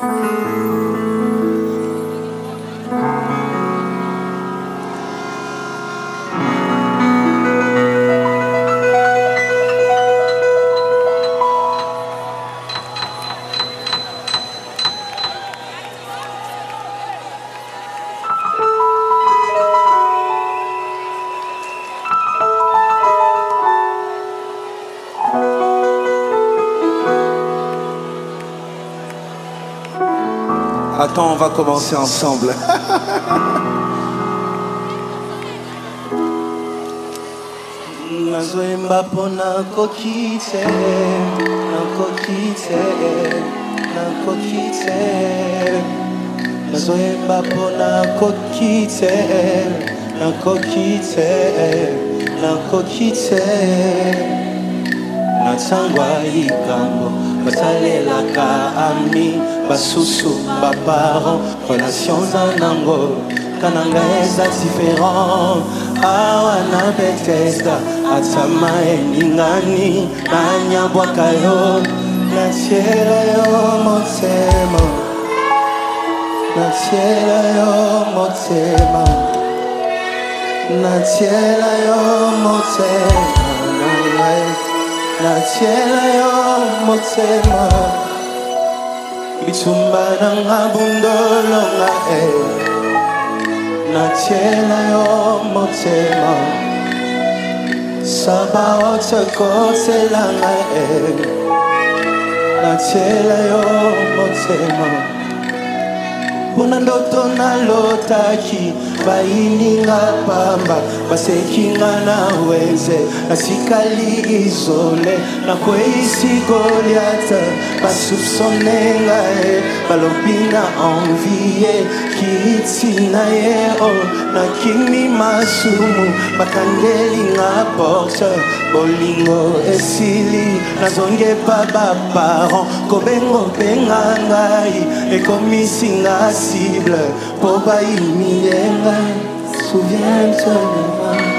Thank you. Attends, on va commencer ensemble. nazoyemba mpo nakoki te nakoki te nakoki te nazoyemba mpo nakoki te nakoki te nakoki te na ntango ya likambo basalelaka ami basusu baparent relation za nango kana ngai eza différent awa na betesda atama eningani nanyabwaka yo nasiela yo motema natiela yo motema natiela yo motema na ngai natiela yo motsema itumba na ngabundolo nga e eh. na tsela yo motsema saba otsako tsela nga e eh. na tsela yo motsema mpo na ndoto nalotaki bayininga pamba basekinga na weze nasikali izole nakweisi goliata basupsonenga ye balobi na envie kiti na ye o oh, nakimi masumu bakangelinga porte bolingo esili nazongi epa baparan kobengo mpenga ngai ekomisinga sible mpo bayimiye ngai souviens-toi de moi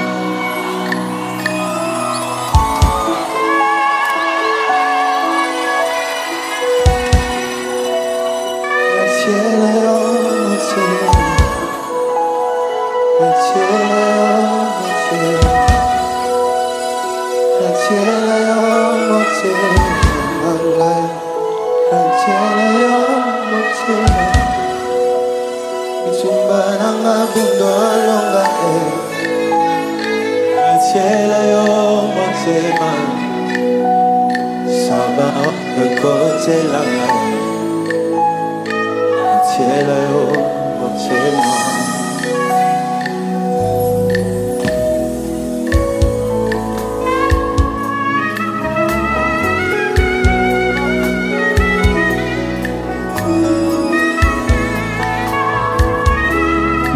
ses mains, s'en va de côté la main, entier le haut, entier moi.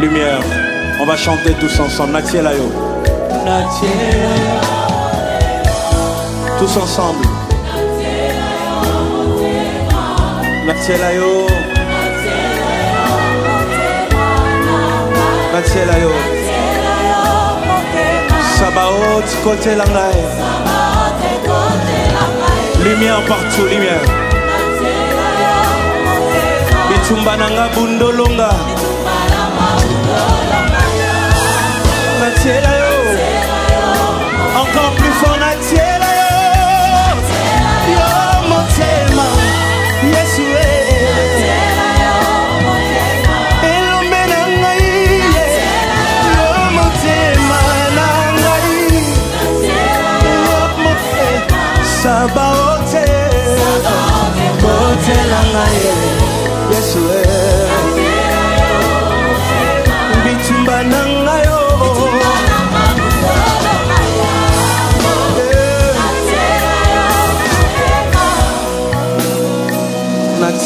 Lumière, on va chanter tous ensemble. Natielayo. Natielayo. Tous ensemble. Natselayo. Natselayo. Sabaot côté langai. Lumière partout, lumière. Bitumba nanga bundolonga. Natselayo.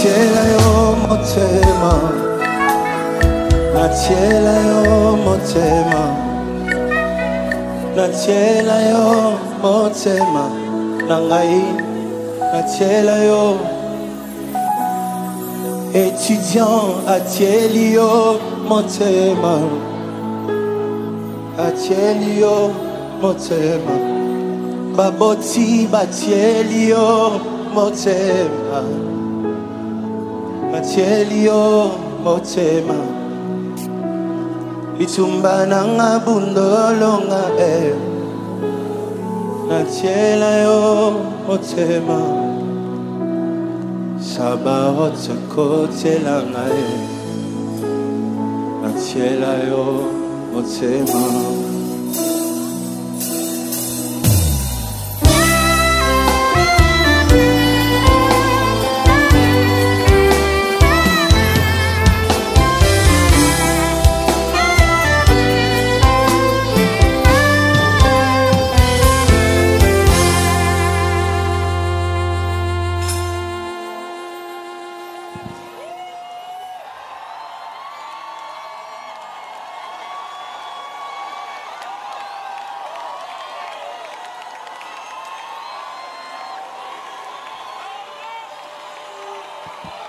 natielayo motema natielayo motema natielayo motema na ngai natielayo étudiant atieli yo motema atieli yo motema baboti batieli yo motema matieli yo motema litumba nanga bundolonga e natiela yo motema sabaote kotelanga e natiela yo motema Bye.